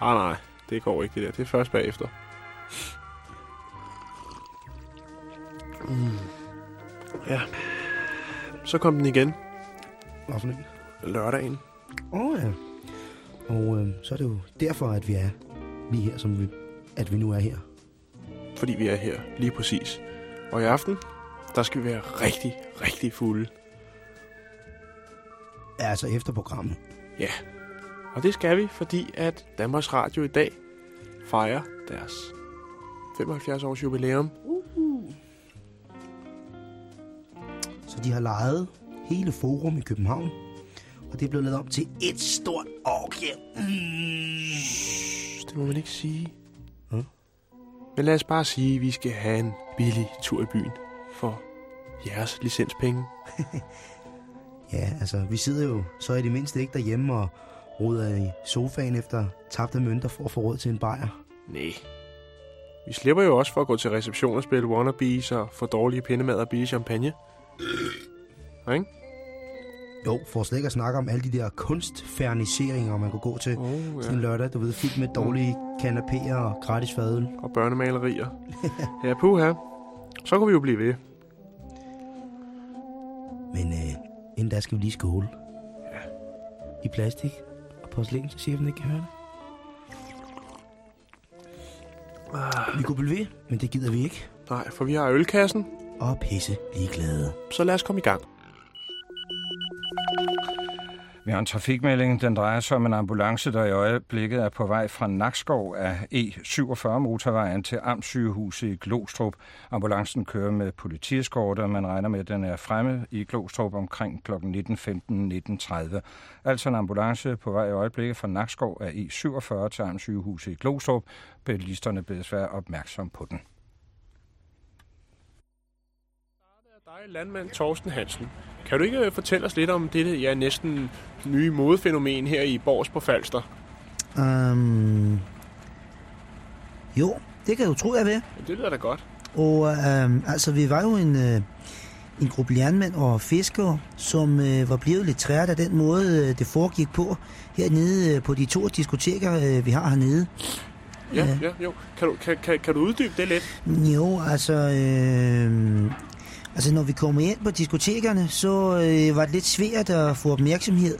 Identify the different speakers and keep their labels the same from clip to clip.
Speaker 1: Ah, nej, det går ikke det der. Det er først bagefter. Mm. Ja. Så kom den igen.
Speaker 2: Hvorfor ikke?
Speaker 1: Lørdagen.
Speaker 2: Åh oh, ja. Og øh, så er det jo derfor, at vi er lige her, som vi, at vi nu er her.
Speaker 1: Fordi vi er her lige præcis. Og i aften, der skal vi være rigtig, rigtig fulde.
Speaker 2: Ja, altså efter programmet.
Speaker 1: Ja, og det skal vi, fordi at Danmarks Radio i dag fejrer deres 75 års jubilæum.
Speaker 2: Så de har lejet hele Forum i København. Og det er blevet lavet om til et stort orgie. Mm.
Speaker 1: Det må man ikke sige.
Speaker 2: Hm?
Speaker 1: Men lad os bare sige, at vi skal have en billig tur i byen for jeres licenspenge.
Speaker 2: Ja, altså, vi sidder jo så i det mindste ikke derhjemme og roder i sofaen efter tabte mønter for at få råd til en bajer.
Speaker 1: Nej. Vi slipper jo også for at gå til reception og spille wannabes og få dårlige pindemad og billig champagne. Ja, ikke?
Speaker 2: Jo, for slet ikke at snakke om alle de der kunstferniseringer, man kunne gå til
Speaker 1: Oh,
Speaker 2: sådan
Speaker 1: ja.
Speaker 2: en lørdag, du ved, fyldt med dårlige kanapéer og gratis fadøl.
Speaker 1: Og børnemalerier. ja, puha. Så kunne vi jo blive ved.
Speaker 2: Men øh, inden da skal vi lige skåle.
Speaker 1: Ja.
Speaker 2: I plastik porcelæn, så chefen ikke kan høre det.
Speaker 1: Ah,
Speaker 2: Vi kunne blive ved, men det gider vi ikke.
Speaker 1: nej, for vi har ølkassen,
Speaker 2: Og pisse ligeglade.
Speaker 1: så lad os komme i gang.
Speaker 3: Vi har en trafikmelding. Den drejer sig om en ambulance, der i øjeblikket er på vej fra Nakskov af E47 motorvejen til Amtssygehuset i Glostrup. Ambulancen kører med politieskorte, og man regner med, at den er fremme i Glostrup omkring kl. 19.15-19.30. Altså en ambulance på vej i øjeblikket fra Nakskov af E47 til Amtssygehuset i Glostrup. Bilisterne bedes være opmærksom på den.
Speaker 1: Dig, landmand Torsten Hansen. Kan du ikke øh, fortælle os lidt om dette ja, næsten nye modefænomen her i Borgs på Falster?
Speaker 2: Um, jo, det kan jeg jo tro, jeg ved.
Speaker 1: Ja, det lyder da godt.
Speaker 2: Og um, altså, vi var jo en, uh, en gruppe jernmænd og fiskere, som uh, var blevet lidt træt af den måde, uh, det foregik på hernede uh, på de to diskoteker, uh, vi har hernede.
Speaker 1: Ja,
Speaker 2: Ja.
Speaker 1: ja, jo. Kan du, kan, kan, kan du uddybe det lidt?
Speaker 2: Jo, altså... Øh, altså, når vi kommer ind på diskotekerne, så øh, var det lidt svært at få opmærksomhed.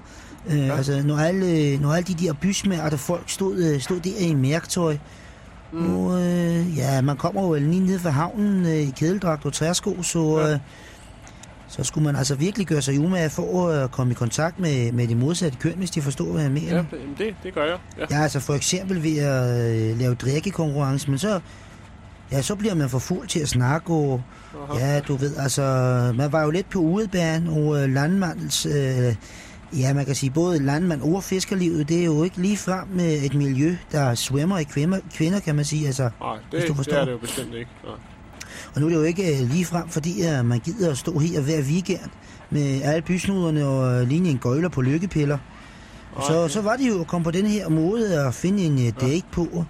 Speaker 2: Øh, ja. Altså, når alle, når alle de der bysmærter folk stod, øh, stod der i mærktøj. Mm. Og øh, ja, man kommer jo lige ned fra havnen øh, i kædeldragt og træsko, så...
Speaker 1: Ja.
Speaker 2: Øh, så skulle man altså virkelig gøre sig umage for at komme i kontakt med, med det modsatte køn, hvis de forstår, hvad jeg mener.
Speaker 1: Ja, det, det gør jeg. Ja.
Speaker 2: Ja, altså for eksempel ved at øh, lave drikkekonkurrence, men så, ja, så bliver man for fuld til at snakke, og
Speaker 1: Aha.
Speaker 2: ja, du ved, altså, man var jo lidt på udebæren, og øh, landmands, øh, ja, man kan sige, både landmand og fiskerlivet, det er jo ikke lige frem med et miljø, der svømmer i kvinder, kvinder kan man sige, altså,
Speaker 1: Nej,
Speaker 2: Hvis
Speaker 1: det,
Speaker 2: du
Speaker 1: det
Speaker 2: forstår.
Speaker 1: er det jo bestemt ikke. Nej.
Speaker 2: og nu er det jo ikke øh, lige frem, fordi at man gider at stå her hver weekend med alle bysnuderne og øh, ligne en gøjler på lykkepiller. Og så,
Speaker 1: Nej,
Speaker 2: så var det jo at komme på den her måde at finde en uh, date på.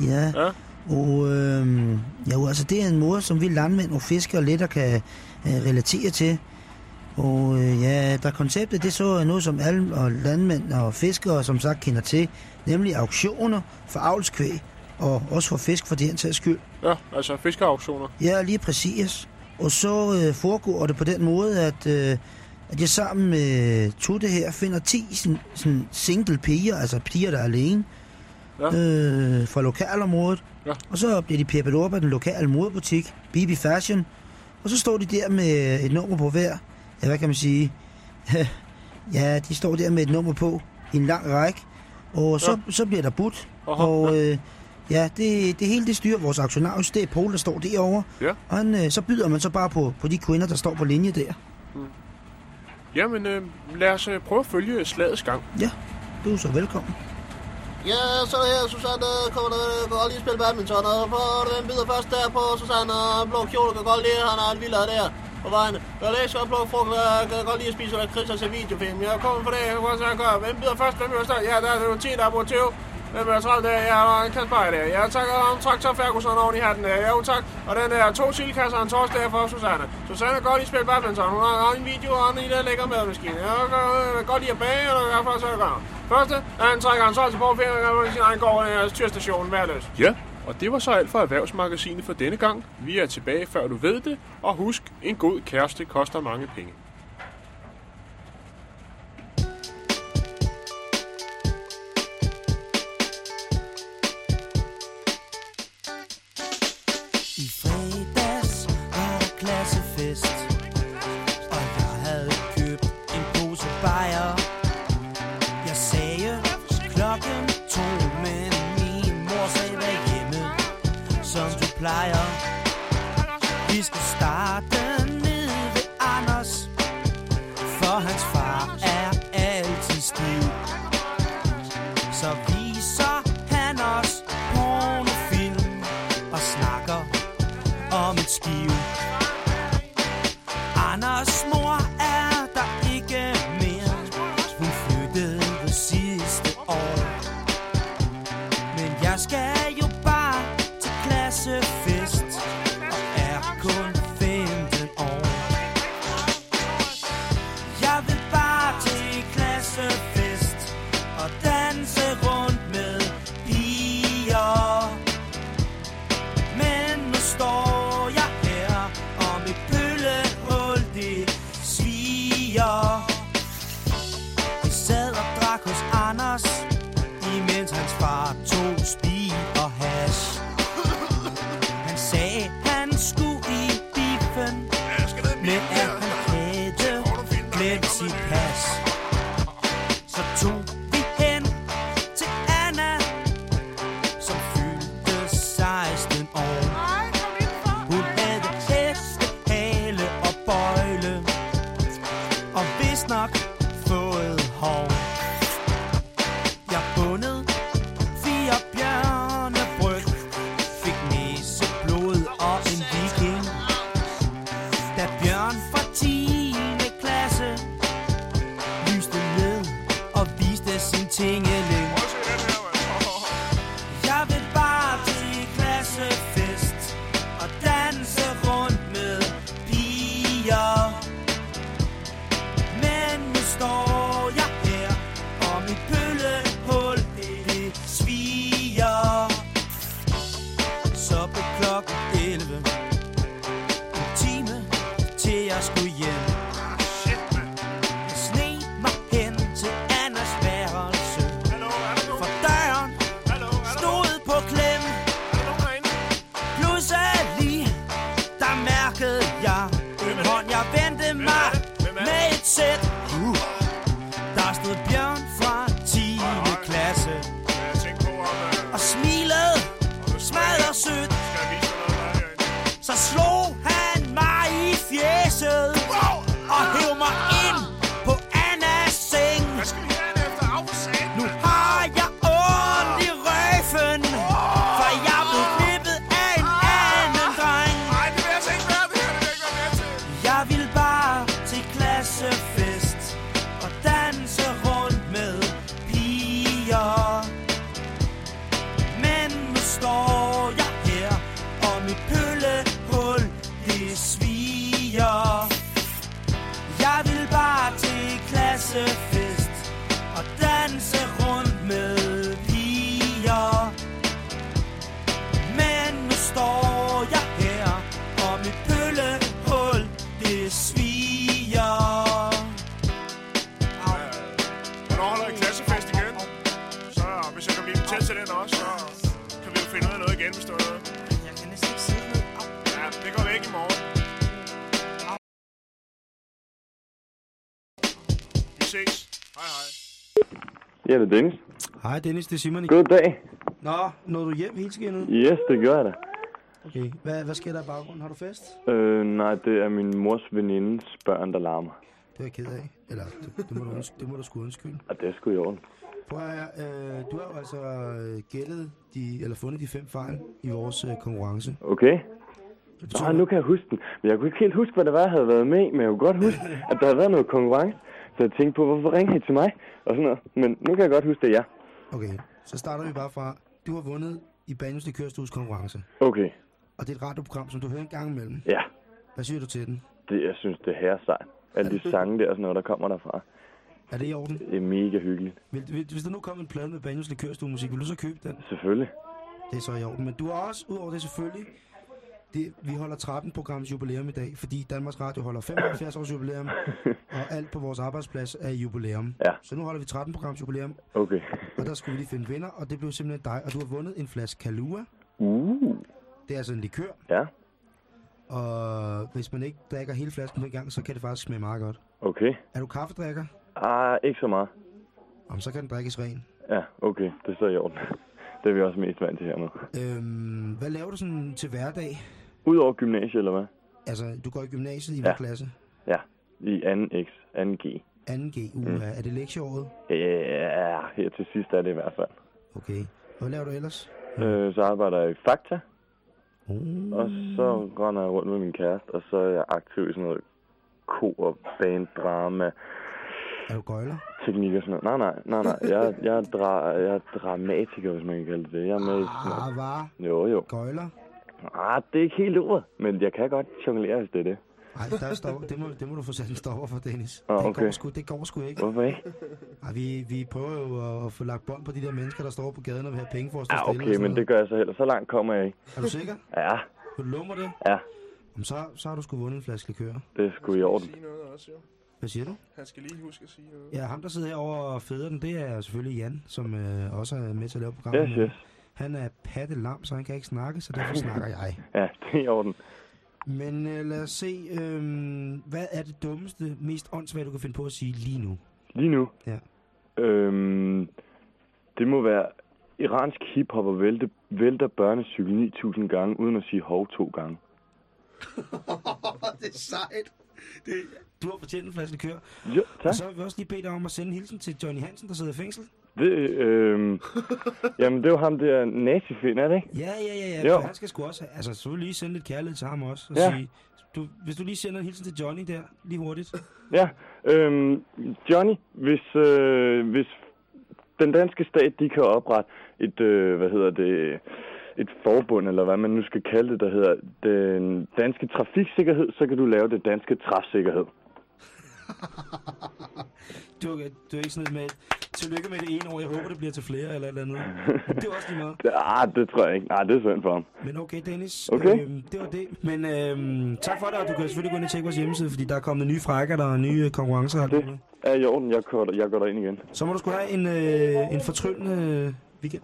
Speaker 2: Ja.
Speaker 1: Ja,
Speaker 2: Og øh, ja, jo, altså det er en måde, som vi landmænd og fiskere lettere kan øh, relatere til. Og øh, ja, der konceptet, det er så noget, som alle og landmænd og fiskere som sagt kender til, nemlig auktioner for avlskvæg, og også for fisk for den sags skyld.
Speaker 1: ja, altså fiskeauktioner.
Speaker 2: Ja, lige præcis. Og så øh, foregår det på den måde, at, øh, at jeg sammen med Tutte her finder 10 sådan, sådan single piger, altså piger, der er alene,
Speaker 1: Ja.
Speaker 2: øh, fra lokalområdet.
Speaker 1: Ja.
Speaker 2: Og så bliver de peppet op af den lokale modebutik, BB Fashion. Og så står de der med et nummer på hver. Ja, hvad kan man sige? ja, de står der med et nummer på i en lang række. Og så, så bliver der budt.
Speaker 1: Aha,
Speaker 2: Og
Speaker 1: ja.
Speaker 2: øh, ja, det, det hele det styrer vores aktionarius. Det er Paul, der står derovre.
Speaker 1: Ja.
Speaker 2: Og han, øh, så byder man så bare på, på de kvinder, der står på linje der.
Speaker 1: Jamen, øh, lad os øh, prøve at følge slagets gang.
Speaker 2: Ja, du er så velkommen.
Speaker 4: Ja, så er det her, Susanne, kommer der kan godt lige spille badminton, og for, den bider først der på Susanne, blå kjole, kan godt lide, han har en villa der på vejen. Jeg læser og blå frugt, og kan godt lide at spise noget kris og se videofilm. Jeg kommer for det, jeg kan godt sige, Hvem bider først, hvem bider først? Ja, der er jo 10, der er 20.
Speaker 5: Hvem er træt der. Jeg har en kasse bajer der. Jeg tager en traktor Ferguson oven i hatten der. Ja, tak. Og den der to chilkasser og en tors der for Susanne. Susanne godt lide spille badminton. Hun har en video og en i der lækker madmaskine. Jeg kan godt lide at bage, og jeg kan så jeg gør. Første, han trækker en så til på og sin egen gård i øh, tyrstationen værløs. Ja, og det var så alt for Erhvervsmagasinet for denne gang. Vi er tilbage, før du ved det. Og husk, en god kæreste koster mange penge.
Speaker 1: Til jeg
Speaker 5: Ja, det
Speaker 6: er Dennis.
Speaker 7: Hej Dennis, det er Simon.
Speaker 6: God dag.
Speaker 7: Nå, nåede du hjem helt skinnet?
Speaker 6: Yes, det gør jeg da.
Speaker 7: Okay. Hvad, hvad sker der i baggrunden? Har du fest?
Speaker 6: Øh, nej, det er min mors venindes børn, der larmer.
Speaker 7: Det er jeg ked af. Eller, det, det, må, du undsk- det må du sgu undskylde.
Speaker 6: Og det er sgu i orden.
Speaker 7: Prøv at høre, øh, du har jo altså øh, gættet de, eller fundet de fem fejl i vores øh, konkurrence.
Speaker 6: Okay? Nå, nu kan jeg huske den. Men jeg kunne ikke helt huske, hvad det var, jeg havde været med i. Men jeg kunne godt huske, at der havde været noget konkurrence. Så jeg tænkte på, hvorfor ringer I til mig? Og sådan noget. Men nu kan jeg godt huske det, er ja.
Speaker 7: Okay, Så starter vi bare fra, du har vundet i Banjos Likørstues konkurrence.
Speaker 6: Okay,
Speaker 7: Og det er et radioprogram, som du hører en gang imellem.
Speaker 6: ja.
Speaker 7: Hvad siger du til den?
Speaker 6: Det, jeg synes, det er her sejt. Alle de sange der og sådan noget, der kommer derfra.
Speaker 7: Er det i orden?
Speaker 6: Det er mega hyggeligt.
Speaker 7: Vil, vil, hvis der nu kom en plade med Banjos Likørstue musik, vil du så købe den?
Speaker 6: Selvfølgelig.
Speaker 7: Det er så i orden. Men du har også, udover det selvfølgelig, det, vi holder 13 programs jubilæum i dag, fordi Danmarks Radio holder 75 års jubilæum, og alt på vores arbejdsplads er jubilæum.
Speaker 6: Ja.
Speaker 7: Så nu holder vi 13 programs jubilæum,
Speaker 6: Okay.
Speaker 7: og der skulle vi lige finde vinder, og det blev simpelthen dig. Og du har vundet en flaske Kalua.
Speaker 6: Uh.
Speaker 7: Det er altså en likør,
Speaker 6: Ja,
Speaker 7: og hvis man ikke drikker hele flasken på en gang, så kan det faktisk smage meget godt.
Speaker 6: okay.
Speaker 7: Er du kaffedrikker?
Speaker 6: Ah, ikke så meget.
Speaker 7: Om så kan den drikkes ren.
Speaker 6: Ja, okay. Det er så i orden. Det er vi også mest vant til hernede.
Speaker 7: Øhm, hvad laver du sådan til hverdag?
Speaker 6: Udover gymnasiet, eller hvad?
Speaker 7: Altså, du går i gymnasiet i
Speaker 6: Ja.
Speaker 7: klasse?
Speaker 6: Ja, i 2X, 2G.
Speaker 7: 2G, uha. Mm. Er det lektieåret?
Speaker 6: Ja, her til sidst er det i hvert fald.
Speaker 7: Okay. Hvad laver du ellers?
Speaker 6: Øh, så arbejder jeg i Fakta,
Speaker 7: Uh.
Speaker 6: og så render jeg rundt med min kæreste, og så er jeg aktiv i sådan noget kor, band, drama,
Speaker 7: Er du gøjler?
Speaker 6: Teknik og sådan noget. Nej, nej, nej, nej. Jeg, jeg, er, dra, jeg er dramatiker, hvis man kan kalde det det. Jeg er med i sådan.
Speaker 7: Ah, var
Speaker 6: Jo, jo.
Speaker 7: gøjler?
Speaker 6: Ah, det er ikke helt ordet, men jeg kan godt jonglere, hvis det er det.
Speaker 7: Nej, der står, det, må, det må du få sat en stopper for, Dennis.
Speaker 6: Ah,
Speaker 7: det,
Speaker 6: okay.
Speaker 7: går sgu, det går sgu ikke.
Speaker 6: Hvorfor ikke?
Speaker 7: Ej, vi, vi prøver jo at, at få lagt bånd på de der mennesker, der står på gaden og vil have penge for at stå og
Speaker 6: okay, men
Speaker 7: noget.
Speaker 6: det gør jeg så heller. Så langt kommer jeg ikke.
Speaker 7: Er du sikker?
Speaker 6: Ja,
Speaker 7: Vil du love mig det?
Speaker 6: ja,
Speaker 7: Jamen, så, så har du sgu vundet en flaske likør.
Speaker 6: det er sgu i orden.
Speaker 1: Sige noget også, jo.
Speaker 7: Hvad siger du?
Speaker 1: Han skal lige huske at sige noget.
Speaker 7: Ja, ham der sidder herovre og fædrer den, det er selvfølgelig Jan, som øh, også er med til at lave programmet.
Speaker 6: Yes, yes.
Speaker 7: Han er patte lam, så han kan ikke snakke, så derfor snakker jeg.
Speaker 6: Ja, det er i orden.
Speaker 7: Men øh, lad os se, øh, hvad er det dummeste, mest åndssvage, du kan finde på at sige lige nu?
Speaker 6: Lige nu.
Speaker 7: Ja.
Speaker 6: Øhm, det må være iransk hiphopper vælte, vælter børnecykel 9000 gange, uden at sige hov to gange.
Speaker 7: det er sejt. Det, du har fortjent en flaske likør.
Speaker 6: Jo,
Speaker 7: Og
Speaker 6: tak.
Speaker 7: så har vi også lige bedt dig om at sende en hilsen til Johnny Hansen, der sidder i fængsel.
Speaker 6: Det, øhm, jamen, det var ham der nazifind, er det ikke?
Speaker 7: Ja, ja, ja, ja.
Speaker 6: Jo.
Speaker 7: Han skal sgu også altså, så vil lige sende lidt kærlighed til ham også. Og
Speaker 6: Ja.
Speaker 7: sige, du, hvis du lige sender en hilsen til Johnny der, lige hurtigt.
Speaker 6: Ja, øhm, Johnny, hvis, øh, hvis den danske stat, de kan oprette et, øh, hvad hedder det, et forbund, eller hvad man nu skal kalde det, der hedder den danske trafiksikkerhed, så kan du lave det danske træfsikkerhed.
Speaker 7: Du, er- du er ikke sådan med, tillykke med det ene år, jeg håber, det bliver til flere eller eller andet. Det er også lige meget.
Speaker 6: Ah, det tror jeg ikke. Nej, det er synd for ham.
Speaker 7: Men okay, Dennis.
Speaker 6: Okay.
Speaker 7: Øhm, det var det. Men øhm, tak for det, og du kan selvfølgelig gå ind og tjekke vores hjemmeside, fordi der er kommet nye frækker, der er nye øh, konkurrencer.
Speaker 6: Det er i orden. Jeg går, jeg går derind igen.
Speaker 7: Så må du sgu have en, øh, en fortryllende øh, weekend.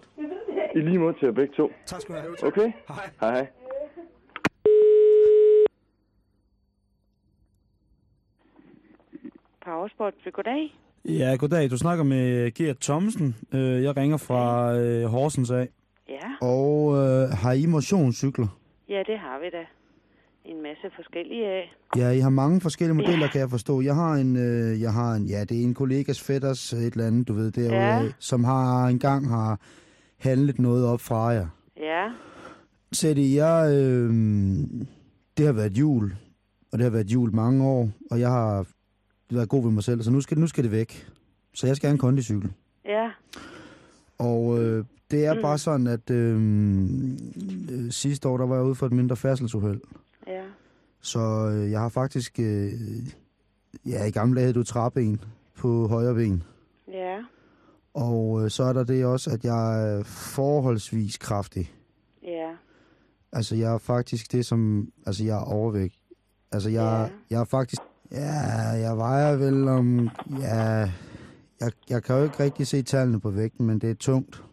Speaker 6: I lige måde til jer begge to.
Speaker 7: Tak skal du have.
Speaker 6: Okay?
Speaker 7: Hej.
Speaker 6: Hej, hej.
Speaker 8: Powersport, goddag.
Speaker 2: Ja, goddag. Du snakker med Gert Thomsen. Øh, Jeg ringer fra øh, Horsens af.
Speaker 8: Ja,
Speaker 2: Og øh, har I motionscykler?
Speaker 8: ja, det har vi da. En masse forskellige af.
Speaker 2: Ja, I har mange forskellige modeller, kan jeg forstå. Jeg har en, øh, jeg har en, ja, det er en kollegas fætters et eller andet, du ved, derude,
Speaker 8: Ja.
Speaker 2: som har engang har handlet noget op fra jer.
Speaker 8: Ja,
Speaker 2: Så det, jeg, øh, det har været jul, og det har været jul mange år, og jeg har været god ved mig selv, så nu skal, nu skal det væk. Så jeg skal have en kondicykel.
Speaker 8: ja,
Speaker 2: Og øh, det er
Speaker 8: Mm.
Speaker 2: bare sådan, at øh, øh, sidste år, der var jeg ude for et mindre færdselsuheld.
Speaker 8: ja,
Speaker 2: Så øh, jeg har faktisk, øh, ja i gamle dage havde du træben på højre ben.
Speaker 8: ja,
Speaker 2: Og øh, så er der det også, at jeg er forholdsvis kraftig.
Speaker 8: ja,
Speaker 2: Altså jeg er faktisk det som, altså jeg er overvægt. Altså jeg,
Speaker 8: Ja.
Speaker 2: jeg er faktisk, ja, jeg vejer vel om, ja, jeg, jeg kan jo ikke rigtig se tallene på vægten, men det er tungt.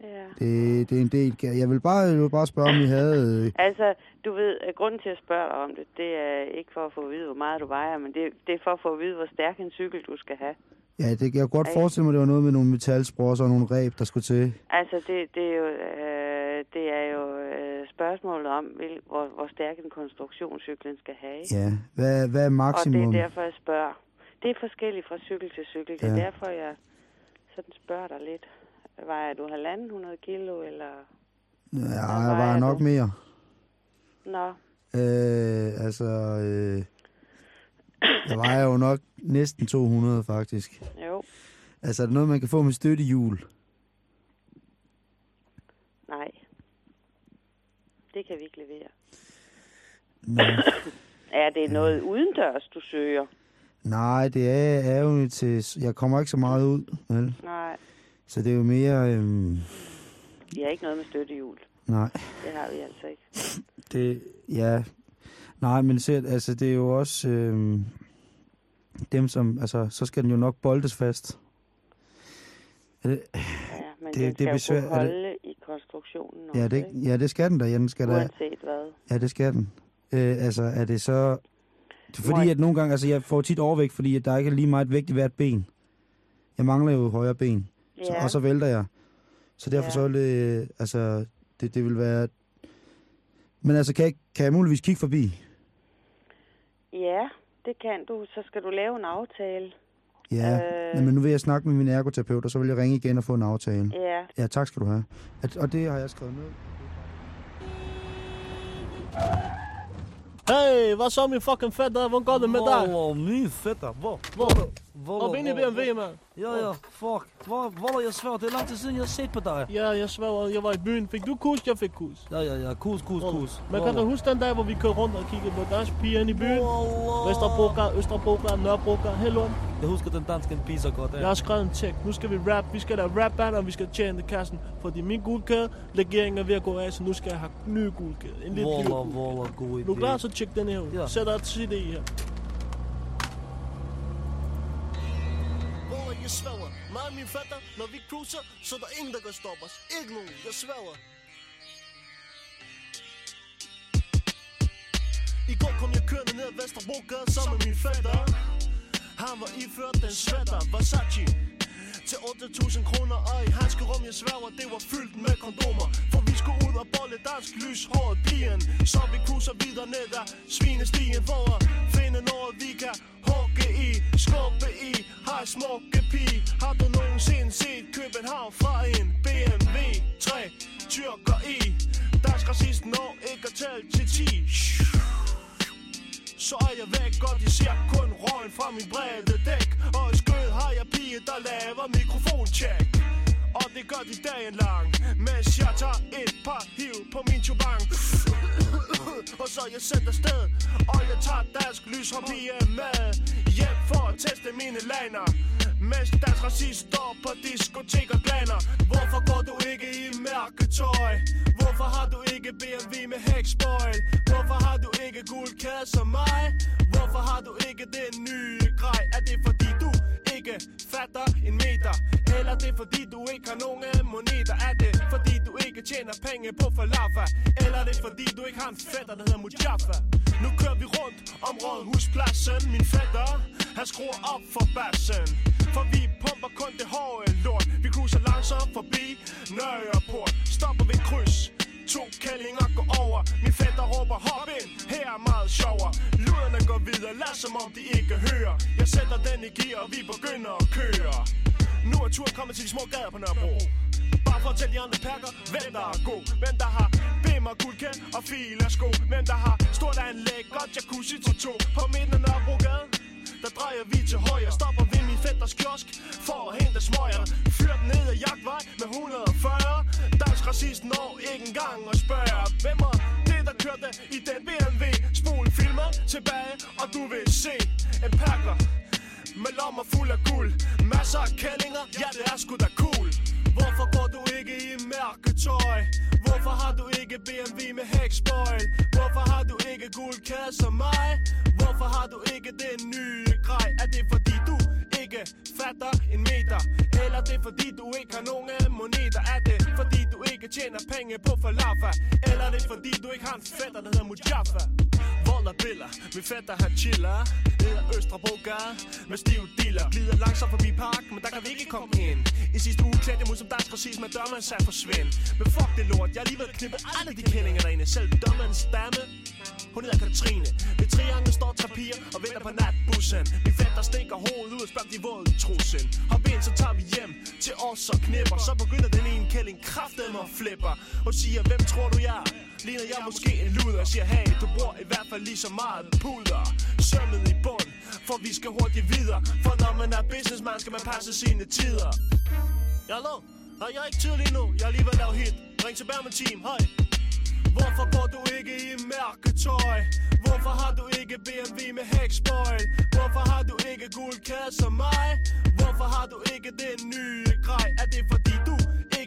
Speaker 8: ja.
Speaker 2: Det, det er en del. Jeg vil bare, jeg vil bare spørge, om I havde... øh,
Speaker 8: Altså, du ved, at grunden til at spørge dig om det, det er ikke for at få at vide, hvor meget du vejer, men det, det er for at få at vide, hvor stærk en cykel du skal have.
Speaker 2: Ja, det, jeg kan godt
Speaker 8: Ej.
Speaker 2: forestille mig, det var noget med nogle metalsprosser og nogle ræb, der skulle til.
Speaker 8: Altså, det, det er jo, øh, det er jo øh, spørgsmålet om, hvil, hvor, hvor stærk en konstruktion cyklen skal have.
Speaker 2: Ja, hvad, hvad er
Speaker 8: Og det
Speaker 2: maksimum?
Speaker 8: er derfor, jeg spørger. Det er forskelligt fra cykel til cykel. Det er
Speaker 2: Ja.
Speaker 8: derfor, jeg sådan spørger dig lidt. Vejer du halvanden 100 kilo, eller...
Speaker 2: Ja, jeg
Speaker 8: vejer
Speaker 2: var nok
Speaker 8: du?
Speaker 2: mere.
Speaker 8: Nå,
Speaker 2: Øh, altså, øh, jeg vejer jo nok næsten 200, faktisk.
Speaker 8: Jo.
Speaker 2: Altså, er det noget, man kan få med støttehjul? Nej.
Speaker 8: Det kan vi ikke levere.
Speaker 9: Nå.
Speaker 8: er det noget udendørs, du søger?
Speaker 9: Nej, det er, er jo til... Jeg kommer ikke så meget ud, vel?
Speaker 8: Nej.
Speaker 9: Så det er jo mere... Øhm...
Speaker 8: Vi har ikke noget med støttehjul.
Speaker 9: Nej.
Speaker 8: Det har vi altså ikke.
Speaker 9: Det, ja, Nej, men se, altså, det er jo også... Øhm, dem, som... Altså, så skal den jo nok boldes fast. Er det,
Speaker 8: Ja, men
Speaker 9: Det-
Speaker 8: det, den
Speaker 9: det
Speaker 8: skal
Speaker 9: er
Speaker 8: jo
Speaker 9: besvær-
Speaker 8: kunne
Speaker 9: er det-
Speaker 8: holde i konstruktionen
Speaker 9: ja,
Speaker 8: også,
Speaker 9: det,
Speaker 8: ikke?
Speaker 9: ja, det skal den. Ja, den skal.
Speaker 8: Uanset hvad.
Speaker 9: Ja, det skal den. Øh, altså, er det så... Det fordi, at nogle gange... Altså, jeg får tit overvægt, fordi at der ikke er lige meget vægt i hvert ben. Jeg mangler jo højre ben. Så,
Speaker 8: Ja.
Speaker 9: og så vælter jeg. Så derfor
Speaker 8: Ja.
Speaker 9: så det... Altså, det, det vil være... Men altså, kan jeg, kan jeg muligvis kigge forbi?
Speaker 8: Ja, det kan du. Så skal du lave en aftale.
Speaker 9: Ja,
Speaker 8: Øh.
Speaker 9: men nu vil jeg snakke med min ergoterapeut, og så vil jeg ringe igen og få en aftale.
Speaker 8: Ja,
Speaker 9: Ja, tak skal du have. At, og det har jeg skrevet ned.
Speaker 10: Hey, hvad så min fucking fætter? Hvordan går det med dig?
Speaker 11: Hvor min fætter? Hvor?
Speaker 10: Hvor?
Speaker 11: Hvor?
Speaker 10: Op ind i BMW, mand.
Speaker 11: Ja, ja, fuck. Hvor, hvor er jeg svær? Det er lang tid siden, jeg har set på dig.
Speaker 10: Ja, jeg sværger, jeg var i byen. Fik du kus? Jeg fik kus.
Speaker 11: Ja, ja, ja. Kus, kus, kus.
Speaker 10: Men kan du huske den dag, hvor vi kørte rundt og kiggede på dansk piger i byen? Vesterbrogade, Østerbrogade, Nørrebrogade, Hellund.
Speaker 11: Jeg husker den danske pige så godt.
Speaker 10: Jeg har skrevet en tekst. Nu skal vi rap. Vi skal lave rap band, og vi skal tjene kassen. Fordi min guldkæde, legeringen er ved at gå af, så nu skal jeg have nye guldkæde. En lidt
Speaker 11: Voller,
Speaker 10: guldkæde.
Speaker 11: voller, god idé.
Speaker 10: Du er klar, så tjek den her ud.
Speaker 11: Ja.
Speaker 10: Sæt et CD i her.
Speaker 12: Hvor jeg sværger Mig og min fætter, når vi cruiser Så er ingen, der kan stoppe os. Ikke nogen, jeg sværger I går kom jeg kørende ned ad Vesterbrogade Sammen med min fætter. Han var iført den sweater Versace. Til 8.000 kroner Og i hans rum jeg sværger Det var fyldt med kondomer. For vi skulle ud og bolle dansk lys Håret pigen. Så vi cruiser videre ned ad Svinestien For at finde noget vi kan hugge i Skubbe i Hej smukke pige. Har du nogensinde set København fra en BMW 3 Tyrker i Dansk racist når ikke at tælle til 10 så er jeg væk, og de ser kun røgen fra min brede dæk. Og i skød har jeg pige, der laver mikrofontjek. Og det gør de dagen lang Mens jeg tager et par hiv på min chubang Og så jeg sendt afsted Og jeg tager dansk lys og pige med Hjem for at teste mine laner Mens dansk racist står på diskotek og glaner Hvorfor går du ikke i mærketøj? Hvorfor har du ikke BMW med hækspoil? Hvorfor har du ikke guldkæde som mig? Hvorfor har du ikke den nye grej? Er det fordi du ikke fatter en meter? Eller det fordi du ikke har nogen moneter? Er det fordi du ikke tjener penge på falafa Eller er det fordi du ikke har en fætter, der hedder Mujaffa? Nu kører vi rundt om rådhuspladsen Min fætter, han skruer op for bassen For vi pumper kun det hårde lort Vi cruiser langsomt forbi Nørreport Lad som om de ikke hører. Jeg sætter den i gear Og vi begynder at køre. Nu er turen kommet til de små gader på Nørrebro. Bare fortæl de andre pakker Hvem der er god. Hvem der har bimmer, guldkænd og filersko Hvem der har stort anlæg godt jacuzzi til to På midten af Nørrebro gade der drejer vi til højre Stopper ved min fætters kiosk For at hente smøger. Fyrt ned ad jagtvej med 140 Dansk racist når ikke engang at spørge. Hvem er der kørte i den BMW Spolen filmer tilbage Og du vil se en pakker med lommer fuld af guld Masser af kællinger, ja det er sgu da cool Hvorfor går du ikke i mærketøj? Hvorfor har du ikke BMW med hækspoil? Hvorfor har du ikke guldkæde som mig? Hvorfor har du ikke den nye grej? Er det fordi du ikke fatter en meter? Eller det fordi du ikke har nogen moneter? Er det fordi ikke tjener penge på falafa Eller er fordi du ikke har en fætter, der hedder Mujaffa? Vold og biller, min fætter han chiller. Ned ad Østerbrogade med stiv dealer. Glider langsomt forbi park, men der kan vi ikke komme ind. I sidste uge klædte jeg mod som dansk racist, men dørmand sagde forsvind. Men fuck det lort, jeg har lige været knippet alle de kællinger derinde. Selv dørmandens dame, hun hedder Katrine. Ved trianglen står tre piger og venter på natbussen. Min fætter stikker hovedet ud og spørger de våde trusen Hop ind, så tager vi hjem til os og knipper. Så begynder den ene kælling kraftedme at flipper Og siger, hvem tror du jeg er? Ligner jeg måske en luder Siger, hey, du bruger i hvert fald lige så meget pulver Sømmet i bund, for vi skal hurtigt videre For når man er businessman, skal man passe sine tider hallo? Nej, jeg er ikke tidlig nu Jeg er lige ved at lave hit Ring til Berman Team, hej Hvorfor går du ikke i mærketøj? Hvorfor har du ikke BMW med hækspoil? Hvorfor har du ikke guld kæde som mig? Hvorfor har du ikke den nye grej? Er det fordi du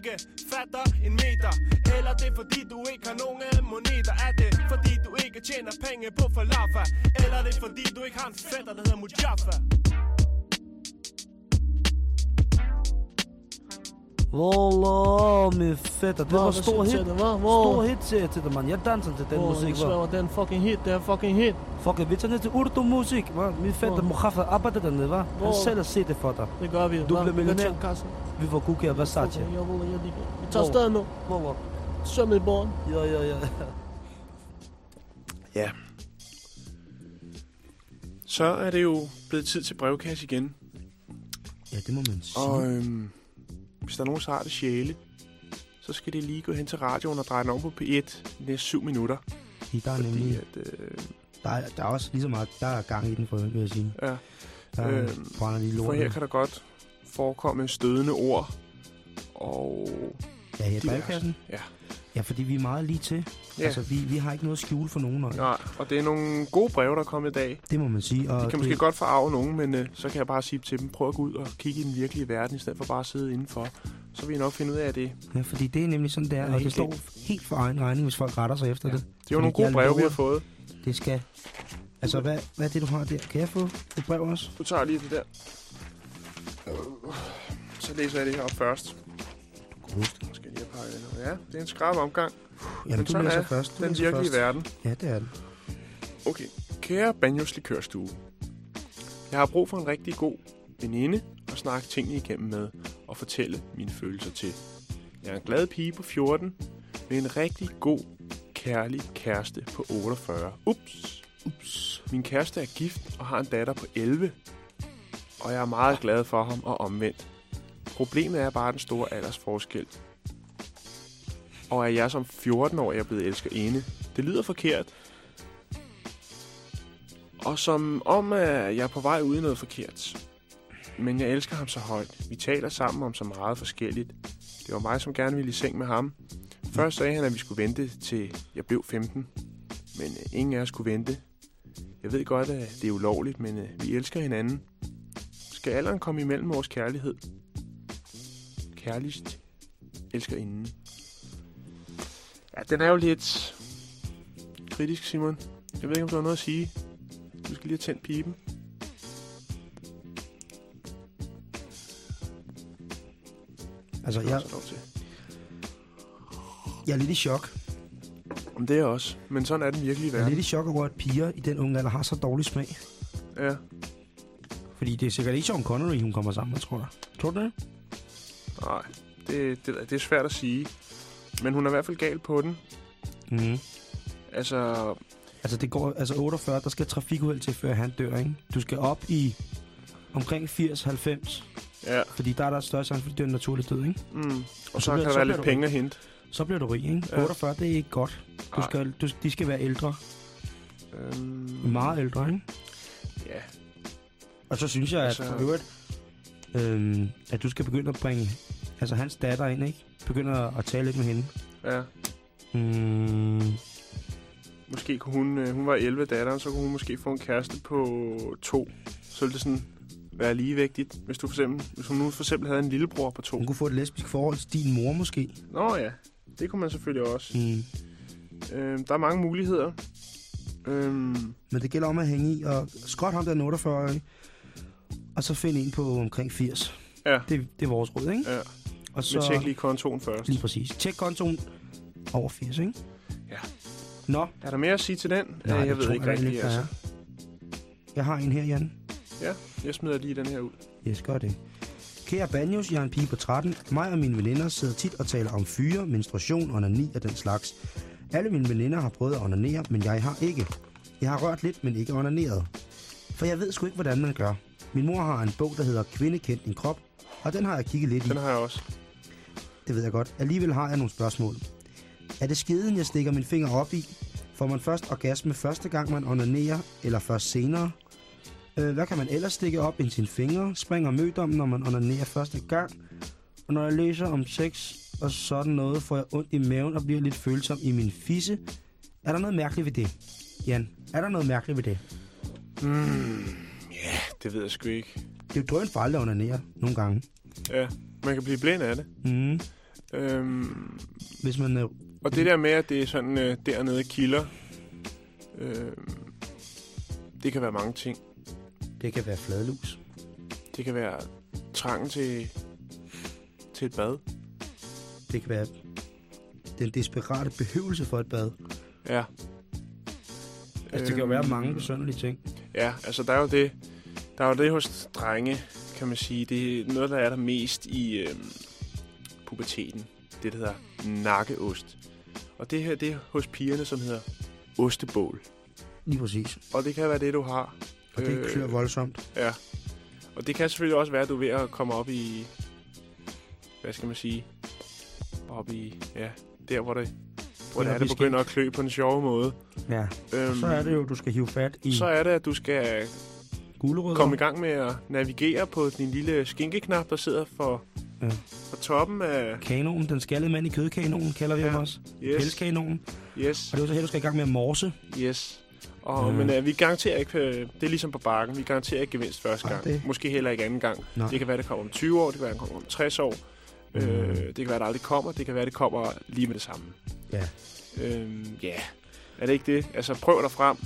Speaker 12: ikke fatter en meter? Eller det er fordi du ikke har nogen moneter? Er det fordi du ikke tjener penge på falafa Eller er det fordi du ikke har en fætter, der hedder Mujaffa?
Speaker 11: Min fætter. Det
Speaker 10: Hvor,
Speaker 11: var stor hit.
Speaker 10: det? Hvor?
Speaker 11: Stor hit, siger jeg til dig, mand. Jeg danser til den
Speaker 10: Hvor,
Speaker 11: musik, hva'?
Speaker 10: det er en fucking hit, det er fucking hit.
Speaker 11: Fuck it, vi tager ned til Urdu musik, hva'? Min fætter
Speaker 10: Hvor?
Speaker 11: Mukhafa arbejder dernede, hva'? Han
Speaker 10: Hvor?
Speaker 11: sælger CD for dig.
Speaker 10: Det gør vi.
Speaker 11: Du
Speaker 10: hva'?
Speaker 11: bliver millionær. Vi får Gucci og Versace.
Speaker 10: Vi tager
Speaker 11: Hvor?
Speaker 10: afsted nu.
Speaker 11: Hvor, hvor?
Speaker 10: Søm i borgen.
Speaker 11: Ja, ja, ja.
Speaker 1: Ja. Så er det jo blevet tid til brevkasse igen.
Speaker 7: Ja, det må man sige.
Speaker 1: Og øhm, hvis der er nogen sarte sjæle, så skal de lige gå hen til radioen og dreje den om på P1 de næste syv minutter.
Speaker 7: Fordi der er
Speaker 1: Fordi
Speaker 7: nemlig...
Speaker 1: at, øh,
Speaker 7: Der er, der er også lige så meget... Der er gang i den, for vil jeg sige.
Speaker 1: ja,
Speaker 7: Der øh, brænder lige
Speaker 1: for
Speaker 7: lort.
Speaker 1: her kan der godt forekomme stødende ord. Og
Speaker 7: Ja, her i brevkassen.
Speaker 1: Ja.
Speaker 7: Ja, fordi vi er meget lige til.
Speaker 1: Ja.
Speaker 7: Altså, vi, vi har ikke noget at skjule for nogen. Og
Speaker 1: Nej, og det er nogle gode breve, der er kommet i dag.
Speaker 7: Det må man sige. Og
Speaker 1: De kan måske godt forarve nogen, men øh, så kan jeg bare sige til dem, prøv at gå ud og kigge i den virkelige verden, i stedet for bare at sidde indenfor. Så vil I nok finde ud af det.
Speaker 7: Ja, fordi det er nemlig sådan, det er.
Speaker 1: Ja,
Speaker 7: Og det står helt for egen regning, hvis folk retter sig efter det.
Speaker 1: Det er jo nogle gode breve, vi har fået.
Speaker 7: Det skal... Altså, hvad, hvad er det, du har der? Kan jeg få et brev også?
Speaker 1: Du tager lige det der. Så læser jeg det her op først.
Speaker 7: Husk
Speaker 1: Det ned. Ja, det er en skrab omgang.
Speaker 7: Jamen,
Speaker 1: Men
Speaker 7: du
Speaker 1: sådan
Speaker 7: læser
Speaker 1: er
Speaker 7: først. Du
Speaker 1: den virkelige
Speaker 7: først.
Speaker 1: verden.
Speaker 7: Ja, det er den.
Speaker 1: Okay. Kære Banjos Likørstue. Jeg har brug for en rigtig god veninde at snakke tingene igennem med og fortælle mine følelser til. Jeg er en glad pige på 14 med en rigtig god, kærlig kæreste på 48. Ups. Ups. Min kæreste er gift og har en datter på 11. Og jeg er meget glad for ham og omvendt. Problemet er bare den store aldersforskel. Og at jeg som 14-årig er blevet elskerinde. Det lyder forkert, og som om, at jeg er på vej ud i noget forkert. Men jeg elsker ham så højt. Vi taler sammen om så meget forskelligt. Det var mig, som gerne ville i seng med ham. Først sagde han, at vi skulle vente til jeg blev 15. Men øh, ingen af os kunne vente. Jeg ved godt, at det er ulovligt, men øh, vi elsker hinanden. Skal alderen komme imellem vores kærlighed? Kærligst elsker inden. Ja, den er jo lidt kritisk, Simon. Jeg ved ikke, om du har noget at sige. Du skal lige have tændt pipen.
Speaker 7: Altså, jeg,
Speaker 1: er
Speaker 7: jeg er lidt i chok.
Speaker 1: Om det er jeg også. Men sådan er den virkelige
Speaker 7: Jeg er
Speaker 1: verden.
Speaker 7: lidt i chok over, at piger i den unge alder har så dårlig smag.
Speaker 1: Ja.
Speaker 7: Fordi det er sikkert ikke Sean Connery, hun kommer sammen med, tror jeg. Tror du det?
Speaker 1: Nej, det, det, det er svært at sige. Men hun er i hvert fald gal på den.
Speaker 7: Mm.
Speaker 1: Altså,
Speaker 7: Altså, det går, altså 48, der skal trafikuheld til, før han dør, ikke? Du skal op i omkring 80-90,
Speaker 1: ja.
Speaker 7: fordi der er der et større chance for, at det er en naturlig død, ikke?
Speaker 1: Mm. Og
Speaker 7: Og
Speaker 1: så,
Speaker 7: så
Speaker 1: kan der
Speaker 7: så
Speaker 1: være lidt penge at
Speaker 7: rig.
Speaker 1: hente.
Speaker 7: Så bliver du rig, ikke?
Speaker 1: Ja.
Speaker 7: 48, det er ikke godt. Du
Speaker 1: Ej.
Speaker 7: skal, du, de skal være ældre.
Speaker 1: Øhm,
Speaker 7: Meget ældre, ikke?
Speaker 1: Ja.
Speaker 7: Og så synes jeg, at
Speaker 1: Altså-
Speaker 7: for øvrigt, øhm, at du skal begynde at bringe altså hans datter ind, ikke? Begynde at, tale lidt med hende.
Speaker 1: Ja.
Speaker 7: Mm,
Speaker 1: Måske kunne hun, øh, hun var 11 datteren, så kunne hun måske få en kæreste på to. Så ville det sådan være ligevægtigt, hvis du for eksempel, hvis hun nu for eksempel havde en lillebror på to.
Speaker 7: hun kunne få et lesbisk forhold til din mor, måske.
Speaker 1: Nå ja, det kunne man selvfølgelig også.
Speaker 7: Mm.
Speaker 1: Øh, der er mange muligheder. Øhm,
Speaker 7: Men det gælder om at hænge i, og skråt ham der 48 og så finde en på omkring 80.
Speaker 1: Ja.
Speaker 7: Det, det er vores råd, ikke?
Speaker 1: ja.
Speaker 7: Og
Speaker 1: Så... Men tjek lige kontoen først.
Speaker 7: Lige præcis. Tjek kontoen over 80, ikke?
Speaker 1: Ja.
Speaker 7: Nå.
Speaker 1: Er der mere at sige til den?
Speaker 7: Nej,
Speaker 1: jeg ved ikke
Speaker 7: der
Speaker 1: altså.
Speaker 7: Jeg har en her, Jan.
Speaker 1: Ja, jeg smider lige den her ud.
Speaker 7: Yes, gør det. Kære Banjos, jeg er en pige på 13. Mig og mine veninder sidder tit og taler om fyre, menstruation, onani og den slags. Alle mine veninder har prøvet at onanere, men jeg har ikke. Jeg har rørt lidt, men ikke onaneret. For jeg ved sgu ikke, hvordan man gør. Min mor har en bog, der hedder Kvinde kendt din krop, og den har jeg kigget lidt i.
Speaker 1: Den har jeg også.
Speaker 7: Det ved jeg godt. Alligevel har jeg nogle spørgsmål. Er det skeden, jeg stikker min finger op i? Får man først orgasme første gang, man onanerer, eller først senere? Øh, hvad kan man ellers stikke op end sine fingre? Springer mødommen, når man onanerer første gang? Og når jeg læser om sex og sådan noget får jeg ondt i maven og bliver lidt følsom i min fisse. Er der noget mærkeligt ved det? Jan, er der noget mærkeligt ved det?
Speaker 1: Mm, ja, det ved jeg sgu ikke.
Speaker 7: Det er jo drøn for aldrig at onanere nogle gange.
Speaker 1: Ja, man kan blive blind af det.
Speaker 7: Mm.
Speaker 1: Øhm,
Speaker 7: Hvis man... Øh,
Speaker 1: og det der med, at det er sådan øh, dernede kilder, øh, det kan være mange ting.
Speaker 7: det kan være fladlus.
Speaker 1: Det kan være trangen til, til et bad.
Speaker 7: Det kan være den desperate behøvelse for et bad.
Speaker 1: Ja.
Speaker 7: Altså, det kan jo være mange besønderlige ting.
Speaker 1: Ja, altså der er jo det, der er jo det hos drenge, kan man sige. Det er noget, der er der mest i øh, puberteten. Det, der hedder nakkeost. Og det her, det er hos pigerne, som hedder ostebål.
Speaker 7: Lige præcis.
Speaker 1: Og det kan være det, du har.
Speaker 7: Og det klør voldsomt.
Speaker 1: Ja. Og det kan selvfølgelig også være, at du er ved at komme op i... Hvad skal man sige? Op i... Ja, der hvor det... Hvor det, er, det begynder at klø på en sjov måde.
Speaker 7: Ja.
Speaker 1: Øhm,
Speaker 7: Så er det jo, du skal hive fat i
Speaker 1: Så er det, at du skal
Speaker 7: gulerødder.
Speaker 1: komme i gang med at navigere på din lille skinkeknap, der sidder for,
Speaker 7: Ja.
Speaker 1: for toppen af...
Speaker 7: Kanonen, den skaldede mand i kødkanonen, kalder vi
Speaker 1: Ja.
Speaker 7: ham også.
Speaker 1: Yes.
Speaker 7: Pelskanonen.
Speaker 1: Yes.
Speaker 7: Og det er jo så her, du skal i gang med at morse.
Speaker 1: Yes. Og,
Speaker 7: Ja.
Speaker 1: Men uh, vi garanterer ikke, øh, det er ligesom på bakken, vi garanterer ikke gevinst første gang.
Speaker 7: det-
Speaker 1: Måske heller ikke anden gang.
Speaker 7: Nej.
Speaker 1: Det kan være, det kommer om 20 år, det kan være, det kommer om 60 år. Mm. Øh, det kan være, det aldrig kommer, det kan være, det kommer lige med det samme.
Speaker 7: Ja.
Speaker 1: Øhm, ja, er det ikke det? Altså, prøv dig frem.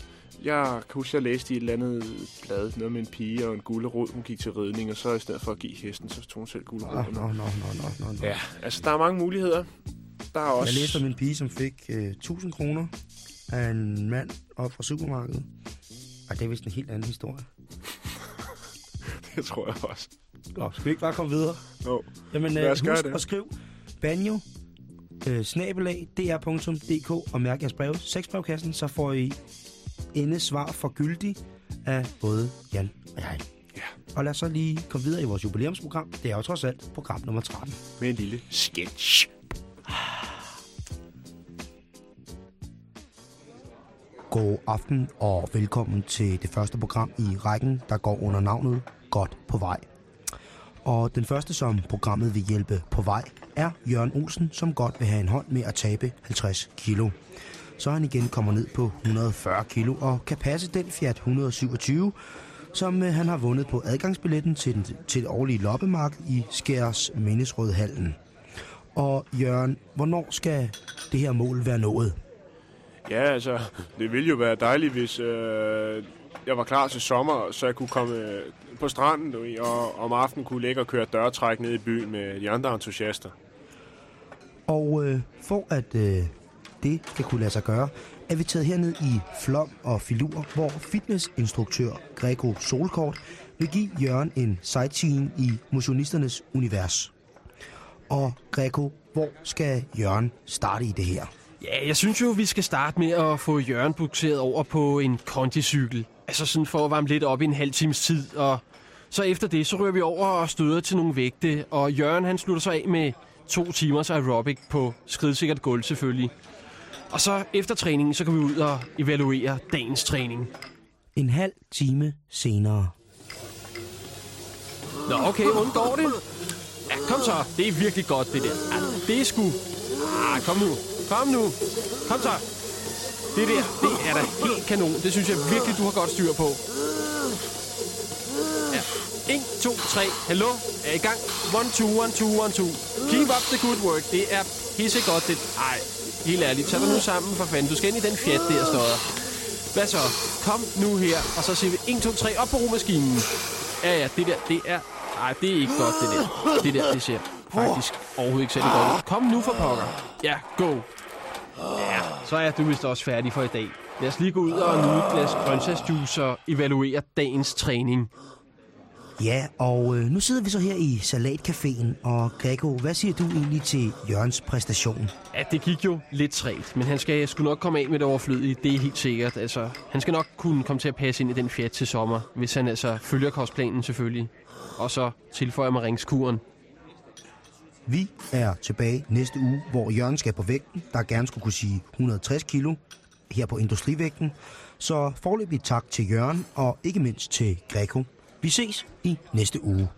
Speaker 1: Jeg kan huske, jeg læste i et eller andet blad, noget med en pige og en gulerod. Hun gik til ridning, og så i stedet for at give hesten, så tog hun selv
Speaker 7: Nå,
Speaker 1: guleroden.
Speaker 7: nå, nå, nå, nå, nå, nå.
Speaker 1: Ja, altså, der er mange muligheder. Der er også...
Speaker 7: Jeg læste om en pige, som fik øh, 1000 kroner af en mand op fra supermarkedet. Ej, det er vist en helt anden historie.
Speaker 1: det tror jeg også.
Speaker 7: Nå, skal vi ikke bare komme videre?
Speaker 1: Jo.
Speaker 7: Jamen,
Speaker 1: Lad
Speaker 7: øh, husk
Speaker 1: det.
Speaker 7: at skrive banjo, øh, snabelag, dr.dk og mærk jeres brev. Sexbrevkassen, så får I ende svar for gyldig af både Jan og jeg.
Speaker 1: Ja.
Speaker 7: Og lad os så lige komme videre i vores jubilæumsprogram. Det er jo trods alt program nummer 13.
Speaker 1: Med en lille sketch.
Speaker 7: God aften og velkommen til det første program i rækken, der går under navnet Godt på vej. Og den første, som programmet vil hjælpe på vej, er Jørgen Olsen, som godt vil have en hånd med at tabe 50 kilo. Så han igen kommer ned på 140 kilo og kan passe den Fiat 127, som øh, han har vundet på adgangsbilletten til, den, til det årlige loppemarked i Skærs Mindesrødhallen. Og Jørgen, hvornår skal det her mål være nået?
Speaker 1: Ja, altså, det ville jo være dejligt, hvis øh, jeg var klar til sommer, så jeg kunne komme øh, på stranden du, og om aftenen kunne ligge og køre dørtræk ned i byen med de andre entusiaster.
Speaker 7: Og øh, for at øh, det skal kunne lade sig gøre, er vi taget herned i Flom og Filur, hvor fitnessinstruktør Greco Solkort vil give Jørgen en sightseeing i motionisternes univers. Og Greco, hvor skal Jørgen starte i det her?
Speaker 13: Ja, jeg synes jo, vi skal starte med at få Jørgen bukseret over på en kondicykel. Altså sådan for at varme lidt op i en halv times tid, og så efter det, så rører vi over og støder til nogle vægte, og Jørgen han slutter så af med to timers aerobic på skridsikkert gulv selvfølgelig. Og så efter træningen, så kan vi ud og evaluere dagens træning.
Speaker 7: En halv time senere.
Speaker 13: Nå, okay, hvordan går det? Ja, kom så. Det er virkelig godt, det der. Ja, det er sgu... Ah, kom nu. Kom nu. Kom så. Det der, det er da helt kanon. Det synes jeg virkelig, du har godt styr på. Ja. 1, 2, 3. Hallo? Er I gang? 1, 2, 1, 2, 1, 2. Keep up the good work. Det er pisse godt, det... Ej, helt ærligt. Tag dig nu sammen, for fanden. Du skal ind i den fjat der, stodder. Hvad så? Kom nu her, og så siger vi 1, 2, 3, op på romaskinen. Ja, ja, det der, det er... Nej, det er ikke godt, det der. Det der, det ser faktisk overhovedet ikke særlig godt ud. Kom nu for pokker. Ja, go. Ja, så er du vist også færdig for i dag. Lad os lige gå ud og nyde et glas grøntsagsjuice og evaluere dagens træning.
Speaker 7: Ja, og øh, nu sidder vi så her i Salatcaféen, og Greco, hvad siger du egentlig til Jørgens præstation?
Speaker 13: Ja, det gik jo lidt træt, men han skal sgu nok komme af med det overflødige, det er helt sikkert. Altså, han skal nok kunne komme til at passe ind i den Fiat til sommer, hvis han altså følger kostplanen selvfølgelig. Og så tilføjer mig ringskuren.
Speaker 7: Vi er tilbage næste uge, hvor Jørgen skal på vægten, der gerne skulle kunne sige 160 kilo her på industrivægten. Så forløbig tak til Jørgen, og ikke mindst til Greco. Vi ses i næste uge.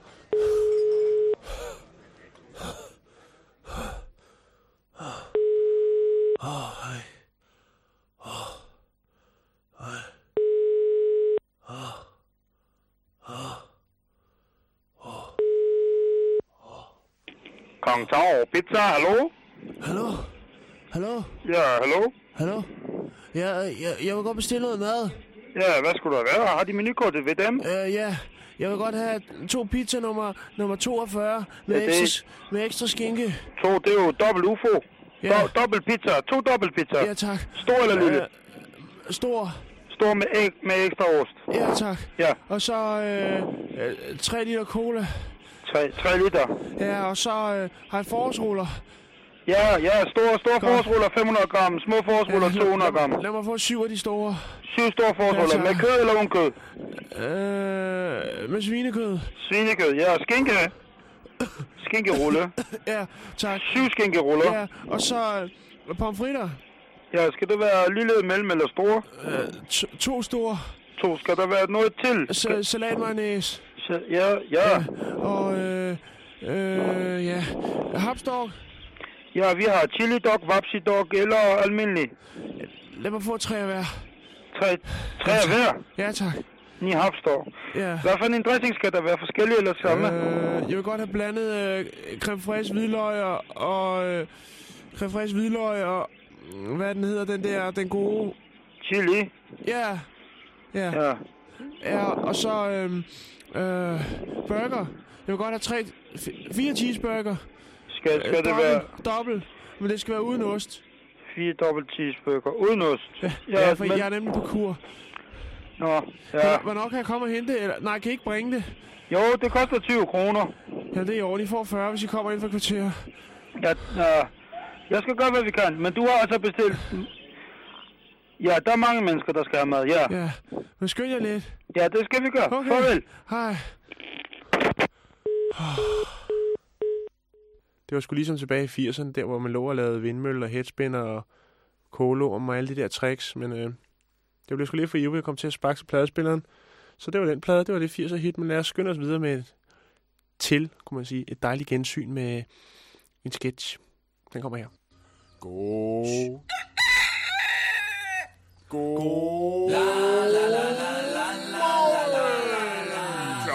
Speaker 14: Kong Tau Pizza, hallo?
Speaker 12: Hallo? Hallo?
Speaker 14: Ja, hallo?
Speaker 12: Hallo? Ja, jeg, jeg vil godt bestille noget mad.
Speaker 14: Ja, hvad skulle der være? Har de menukortet ved dem?
Speaker 12: Øh, ja. Jeg vil godt have to pizza nummer, nummer 42 med,
Speaker 14: Ja, det-
Speaker 12: ekstra, med ekstra skinke.
Speaker 14: To, det er jo dobbelt UFO.
Speaker 12: Ja.
Speaker 14: Do- dobbelt pizza. To dobbelt pizza.
Speaker 12: Ja, tak.
Speaker 14: Stor eller lille?
Speaker 12: Øh, stor.
Speaker 14: Stor med, æg, med ekstra ost.
Speaker 12: Ja, tak.
Speaker 14: Ja.
Speaker 12: Og så øh, øh, 3 liter cola.
Speaker 14: 3, 3 liter.
Speaker 12: Ja, og så øh, har jeg forårsruller.
Speaker 14: Ja, ja, store, store forårsruller 500 gram, små forårsruller 200 gram.
Speaker 12: Lad mig få syv af de store.
Speaker 14: Syv store forårsruller.
Speaker 12: Ja,
Speaker 14: Med kød eller uden kød?
Speaker 12: Øh, med svinekød.
Speaker 14: Svinekød, ja. Skinke. Skinkerulle.
Speaker 12: Ja, tak.
Speaker 14: Syv skinkeruller.
Speaker 12: Ja, og så øh, pomfritter.
Speaker 14: Ja, skal det være lille, mellem eller store?
Speaker 12: Øh, to, to store.
Speaker 14: To. Skal der være noget til?
Speaker 12: Sa- salatmayonnaise.
Speaker 14: Sa- ja, ja.
Speaker 12: Og øh, øh, ja, hapsdog.
Speaker 14: Ja, vi har chili dog, vapsi dog eller almindelig.
Speaker 12: Lad mig få tre af hver.
Speaker 14: Tre, tre af hver?
Speaker 12: Ja, tak.
Speaker 14: Ni hapsdog.
Speaker 12: Ja.
Speaker 14: Hvad for en dressing skal der være? Forskellige eller samme?
Speaker 12: Øh, jeg vil godt have blandet øh, creme fraiche hvidløg og, og øh, creme fraiche hvidløg og mm, hvad den hedder, den der, den gode...
Speaker 14: Chili?
Speaker 12: Ja. Ja.
Speaker 14: Ja.
Speaker 12: Ja, og så øh, øh, burger. Jeg vil godt have tre, fi- fire cheeseburger.
Speaker 14: Skal, skal
Speaker 12: Øh,
Speaker 14: det
Speaker 12: dobbelt,
Speaker 14: være
Speaker 12: Dobbelt, men det skal være uden ost.
Speaker 14: fire dobbelt cheeseburger uden ost?
Speaker 12: Ja, ja for men... jeg er nemlig på kur.
Speaker 14: Nå,
Speaker 12: Ja.
Speaker 14: ja.
Speaker 12: Hvornår kan jeg komme og hente? Eller, nej, kan I ikke bringe det?
Speaker 14: Jo, det koster 20 kroner.
Speaker 12: Ja, det er orden. I får 40, hvis I kommer ind for kvarter.
Speaker 14: Ja, ja. Jeg skal gøre, hvad vi kan, men du har altså bestilt... Ja, der er mange mennesker, der skal have mad, ja.
Speaker 12: Ja, men skynd jer lidt.
Speaker 14: Ja, det skal vi gøre.
Speaker 12: Okay.
Speaker 14: Farvel.
Speaker 12: Hej. Det var sgu ligesom tilbage i 80'erne, der hvor man lå og lavede vindmøller, headspinner og kolorm og alle de der tricks, men øh, det blev sgu lidt for ivrig at komme til at sparke til pladespilleren. Så det var den plade, det var det 80'er hit, men lad os skynde os videre med et til, kunne man sige, et dejligt gensyn med en sketch. Den kommer her. God. God.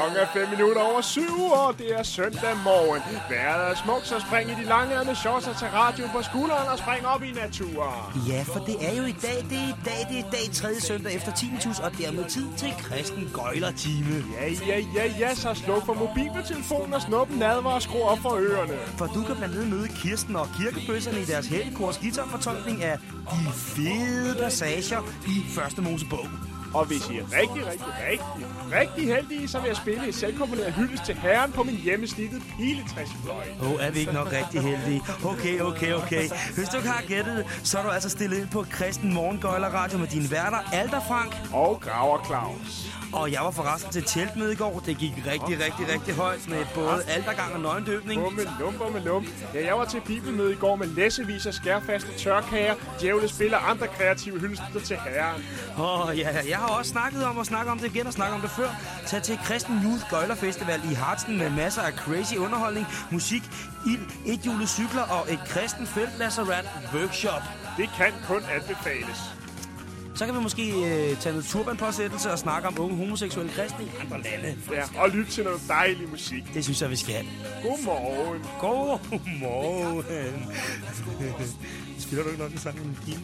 Speaker 1: Klokken er 5 minutter over syv, og det er søndag morgen. Vejret er smukt, så spring i de lange shorts og til radio på skulderen og spring op i naturen.
Speaker 7: Ja, for det er jo i dag, det er i dag, det er i dag, tredje søndag efter tinnitus, og dermed tid til kristen gøjlertime.
Speaker 1: Ja, ja, ja, ja, så sluk for mobiltelefonen og snup en nadver og skru op for ørerne.
Speaker 7: For du kan blandt andet møde Kirsten og kirkebøsserne i deres helgekors guitarfortolkning af de fede passager i første Mosebog.
Speaker 1: Og hvis I er rigtig, rigtig, rigtig, rigtig heldige, så vil jeg spille et selvkomponeret hyldest til herren på min hjemmesnittet piletræsfløj.
Speaker 7: Åh, oh, er vi ikke nok rigtig heldige? Okay, okay, okay. Hvis du ikke har gættet det, så er du altså stillet ind på Kristen Morgengøjler Radio med dine værter, Alder Frank
Speaker 1: og Graver Claus.
Speaker 7: Og jeg var forresten til teltmøde i går. Det gik rigtig, rigtig, rigtig højt med både aldergang og nøgendøbning.
Speaker 1: Bummelum, bummelum. Ja, jeg var til bibelmøde i går med læsevis af skærfaste tørkager, djævle spiller andre kreative hyldester til herren.
Speaker 7: Åh, oh, ja, jeg har også snakket om at snakke om det igen og snakke om det før. Tag til Kristen Youth Gøjler Festival i Hartsen med masser af crazy underholdning, musik, ild, ethjulet cykler og et kristen feltlasserat workshop.
Speaker 1: Det kan kun anbefales.
Speaker 7: Så kan vi måske øh, tage noget turbanpåsættelse og snakke om unge homoseksuelle kristne i andre lande.
Speaker 1: Ja, og lytte til noget dejlig musik.
Speaker 7: Det synes jeg, vi skal.
Speaker 1: Godmorgen.
Speaker 7: Godmorgen. Spiller du ikke nok en sang med en pige?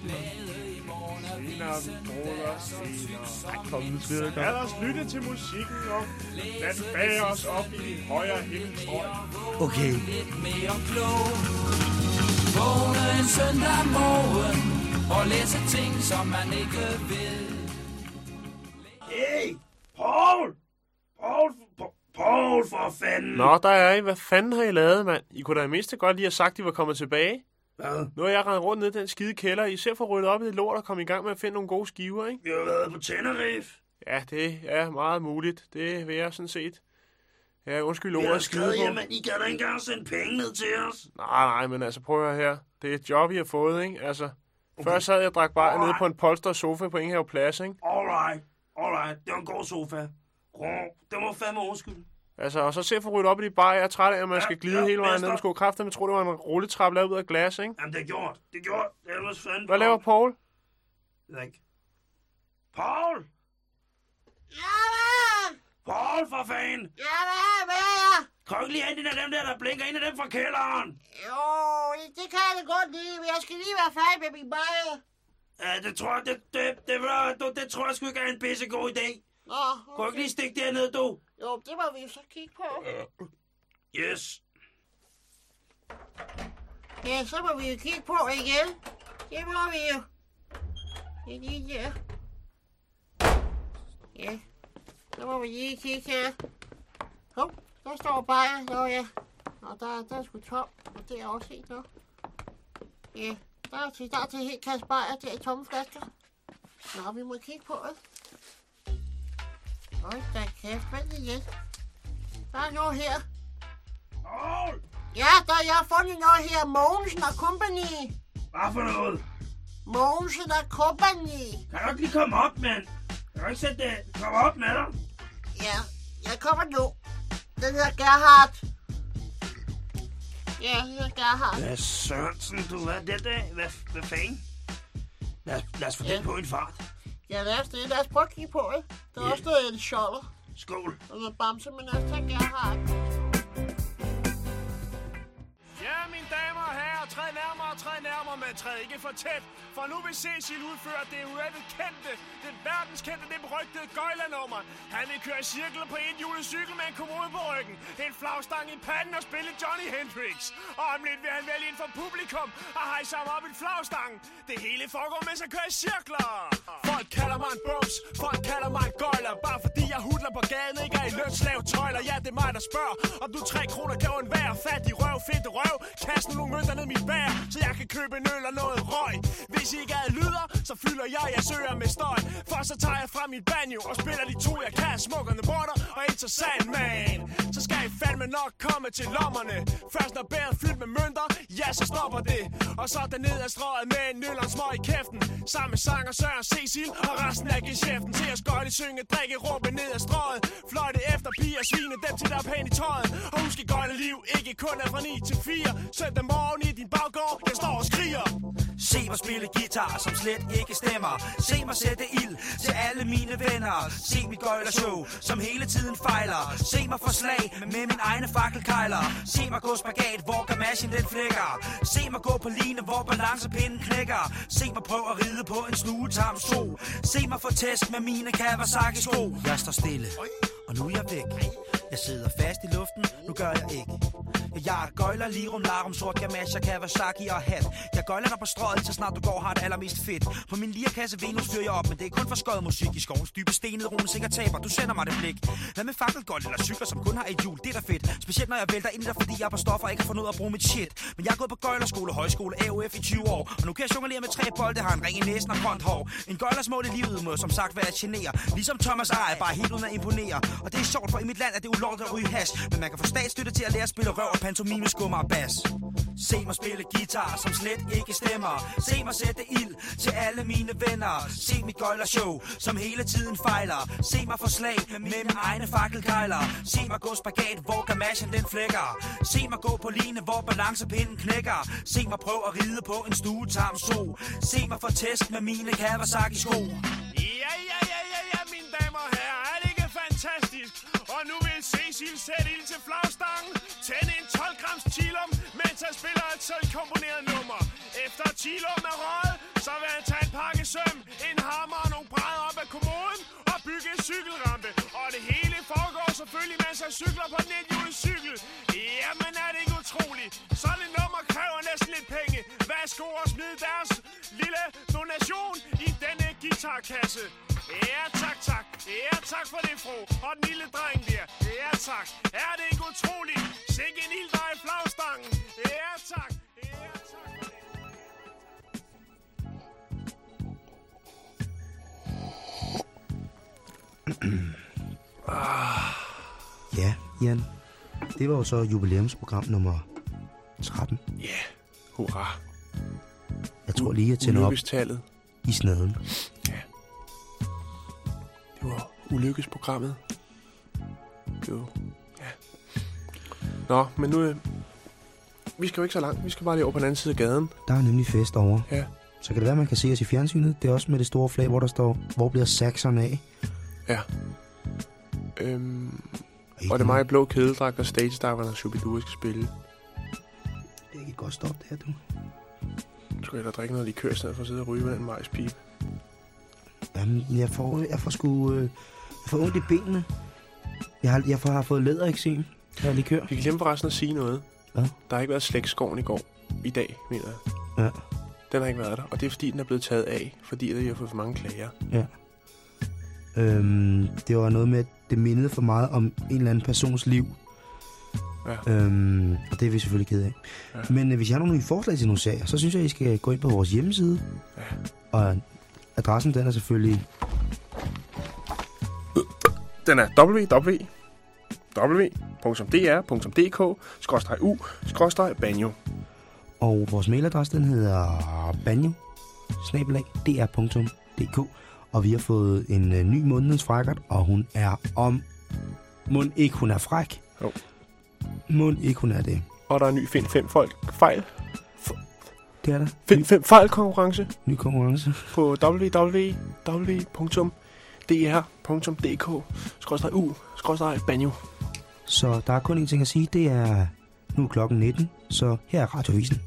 Speaker 1: Senere, broder, senere.
Speaker 7: Ej, kom nu, spiller ikke
Speaker 1: Lad os lytte til musikken og lad den bage os op i din højre himmelstrøg.
Speaker 7: Okay.
Speaker 2: Lidt mere klog. Vågne en søndag morgen og læse ting, som man ikke ved.
Speaker 15: Hey, Paul! Paul, Paul, for fanden!
Speaker 12: Nå, der er I. Hvad fanden har I lavet, mand? I kunne da i mindste godt lige have sagt, at I var kommet tilbage.
Speaker 15: Hvad?
Speaker 12: Nu har jeg rendt rundt ned i den skide kælder. I ser for ryddet op i det lort og komme i gang med at finde nogle gode skiver, ikke?
Speaker 15: Vi har været på Tenerife.
Speaker 12: Ja, det er meget muligt. Det vil jeg sådan set. Ja, undskyld ordet skide
Speaker 15: skrevet
Speaker 12: på.
Speaker 15: at I kan da ikke engang sende penge ned til os.
Speaker 12: Nej, nej, men altså prøv at høre her. Det er et job, I har fået, ikke? Altså. Før sad jeg og drak bare nede på en polstret sofa på Ingenhav Plads, ikke?
Speaker 15: Alright, alright. Det var en god sofa. Det må fandme undskylde.
Speaker 1: Altså, og så se for ryddet op i de bare, jeg er træt af, at man skal glide
Speaker 7: ja,
Speaker 1: hele vejen ned. Man skulle kræfte med tro, det var en rulletrappe lavet ud af glas, ikke?
Speaker 7: Jamen, det er gjort. Det er gjort. Det er fanden.
Speaker 1: Hvad laver Paul?
Speaker 7: Ikke. Paul!
Speaker 16: Ja, hvad?
Speaker 7: Paul, for fanden!
Speaker 16: Ja, hvad? Hvad er jeg?
Speaker 7: Kom lige i en af dem der, der blinker. En af dem fra kælderen.
Speaker 16: Jo, det kan jeg da godt lide, men jeg skal lige være færdig med min bajer.
Speaker 7: Ja, det tror jeg, det, det, det, det, det, det tror jeg sgu ikke er en pissegod idé.
Speaker 16: Nå, okay.
Speaker 7: Kan du ikke lige stikke derned, du?
Speaker 16: Jo, det må vi så kigge på.
Speaker 7: Yes.
Speaker 16: Ja, så må vi jo kigge på igen. Det må vi jo. Det er lige der. Ja, så må vi lige kigge her. Hov, der står bajer. Nå ja. Og der, der er sgu tom. Og det er også helt nu. Ja, der er til, der er til helt kasse bajer der i tomme flasker. Nå, vi må kigge på det. Hold da kæft, lige lidt. Der er noget her. Ja, der jeg har fundet noget her. Mogensen og Company.
Speaker 7: Hvad for noget?
Speaker 16: Mogensen og Company.
Speaker 7: Kan du ikke lige komme op, mand? Kan du ikke sætte det? Kom op med dig.
Speaker 16: Ja, jeg kommer nu. Den hedder Gerhard. Ja, den hedder Gerhard.
Speaker 7: Hvad Sørensen, du? Hvad er det der? Hvad, hvad fanden? Lad, lad os få
Speaker 16: Ja.
Speaker 7: den på en fart.
Speaker 16: Ja, lad os det. Lad os prøve at kigge på det. Der er
Speaker 7: Ja.
Speaker 16: også noget scholler.
Speaker 7: Skål.
Speaker 16: Og noget bamse, men lad os tage Gerhard.
Speaker 1: Træd træde nærmere, men træd ikke for tæt. For nu vil Cecil udføre det urettet kendte, det verdenskendte, det berygtede gøjlanummer. Han vil køre cirkler på en hjulet cykel med en kommode på ryggen, en flagstang i panden og spille Johnny Hendrix. Og om lidt vil han vælge ind for publikum og hejse ham op i flagstangen. Det hele foregår, mens han kører cirkler. Folk kalder mig en bums, folk kalder mig en gøjler, bare fordi jeg hudler på gaden, ikke er i lønslav tøjler. Ja, det er mig, der spørger, om du tre kroner gav en vær fat i røv, fedt røv. Kast nu nogle mønter ned i mit bær, så jeg kan købe en øl og noget røg. Hvis I ikke er lyder, så fylder jeg jeg søger med støj. For så tager jeg frem mit banjo og spiller de to, jeg kan. Smukkerne border og interessant, man. Så skal I fandme nok komme til lommerne. Først når bæret fyldt med mønter, ja, så stopper det. Og så den ned ad strøget med en øl og smøg i kæften. Sammen med sanger Søren Cecil og resten af geschæften. Til at skøjte, synge, drikke, råbe ned ad strøget. Fløjte efter piger, svine dem til der er pæn i tøjet. Og husk i gøjle liv, ikke kun er fra 9 til 4. Søndag morgen i din baggård, jeg står og skriger.
Speaker 2: Se mig spille guitar, som slet ikke stemmer. Se mig sætte ild til alle mine venner. Se mit gøjlershow, som hele tiden fejler. Se mig få slag med min egne fakkelkejler. Se mig gå spagat, hvor gamasjen den flækker. Se mig gå på line, hvor balancepinden knækker. Se mig prøve at ride på en snuetarm so. Se mig få tæsk med mine Kawasaki sko. Jeg står stille, og nu er jeg væk. Jeg sidder fast i luften, nu gør jeg ikke. Jeg gøjler lige rum larum, sort gamasher, Kawasaki og hat. Jeg gøjler dig på strøget, så snart du går har det allermest fedt. På min lirakasse Venus fyrer jeg op, men det er kun for skøjet musik i skovens dybe stenede rum, sikkert taber. Du sender mig det blik. Hvad med fakkelgold eller cykler, som kun har et hjul? Det er da fedt. Specielt når jeg vælter ind i dig, fordi jeg er på stoffer og ikke har fundet ud af at bruge mit shit. Men jeg er gået på gøjlerskole, højskole, AOF i 20 år. Og nu kan jeg jonglere med tre bolde, har en ring i næsen og grønt hår. En gøjlers mål i livet må som sagt være at genere. Ligesom Thomas Eje, bare helt uden at imponere. Og det er sjovt, for i mit land er det ulovligt at ryge hash. Men man kan få statsstøtte til at lære at spille røv og pantomime, skummer og bas. Se mig spille guitar, som slet ikke stemmer. Se mig sætte ild til alle mine venner. Se mit gøjlershow, som hele tiden fejler. Se mig få slag med mine egne fakkelkejler. Se mig gå spagat, hvor gamasjen den flækker. Se mig gå på line, hvor balancepinden knækker. Se mig prøve at ride på en stuetarm so. Se mig få test med mine Kawasaki sko.
Speaker 1: Ja, ja, ja, Cecil sætte ild til flagstangen, tænd en 12 grams chillum, mens han spiller et sølvkomponeret nummer. Efter chillum er røget, så vil han tage en pakke søm, en hammer og nogle brædder op af kommoden og bygge en cykelrampe. Og det hele foregår selvfølgelig, mens han cykler på den cykel. Jamen er det ikke utroligt? Sådan et nummer kræver næsten lidt penge. Værsgo og smid deres lille donation i denne guitarkasse. Ja, tak, tak. Ja, tak for det, fru. Og den lille dreng der. Ja, tak. Er det ikke utroligt? Sikke en ild, der er i flagstangen. Ja, tak. Ja, tak.
Speaker 17: Ja, Jan. Det var jo så jubilæumsprogram nummer 13.
Speaker 18: Ja, yeah. hurra.
Speaker 17: Jeg tror lige, jeg tænder op i snaden.
Speaker 18: Det var ulykkesprogrammet. Det var, ja.
Speaker 1: Nå, men nu... Øh, vi skal jo ikke så langt. Vi skal bare lige over på den anden side af gaden.
Speaker 7: Der er nemlig fest over.
Speaker 1: Ja.
Speaker 7: Så kan det være, man kan se os i fjernsynet. Det er også med det store flag, hvor der står, hvor bliver saxerne af?
Speaker 1: Ja. Øhm, og det er mig i blå kædedragt og stage diver, når Shubidua skal spille.
Speaker 7: Det er ikke et godt stop, det her, du.
Speaker 1: Nu skal da drikke noget likør, i stedet for at sidde og ryge med den majspipe.
Speaker 7: Jamen, jeg får, jeg får sgu... Øh, jeg får ondt i benene. Jeg har, jeg får, har fået lædereksem. Har likør.
Speaker 1: Vi glemte forresten at sige noget.
Speaker 7: Hvad?
Speaker 1: Der har ikke været slægtskoven i går. I dag, mener jeg.
Speaker 7: Ja.
Speaker 1: Den har ikke været der. Og det er fordi, den er blevet taget af. Fordi der har fået for mange klager.
Speaker 7: Ja. Øhm, det var noget med, at det mindede for meget om en eller anden persons liv.
Speaker 1: Ja.
Speaker 7: Øhm, og det er vi selvfølgelig ked af.
Speaker 1: Ja.
Speaker 7: Men øh, hvis I har nogle nye forslag til nogle sager, så synes jeg, I skal gå ind på vores hjemmeside.
Speaker 1: Ja.
Speaker 7: Og adressen, den er selvfølgelig...
Speaker 1: Den er www www.dr.dk-u-banjo.
Speaker 7: Og vores mailadresse, den hedder banjo Og vi har fået en øh, ny månedens frækkert, og hun er om... Mund ikke, hun er fræk.
Speaker 1: Jo.
Speaker 7: Mund ikke, hun er det.
Speaker 1: Og der er en ny Find 5 folk fejl.
Speaker 7: Det er der.
Speaker 1: Find 5 fejl konkurrence.
Speaker 7: Ny konkurrence.
Speaker 1: På www.dr.dk-u-banjo.
Speaker 7: Så der er kun en ting at sige, det er nu er klokken 19, så her er Radiovisen.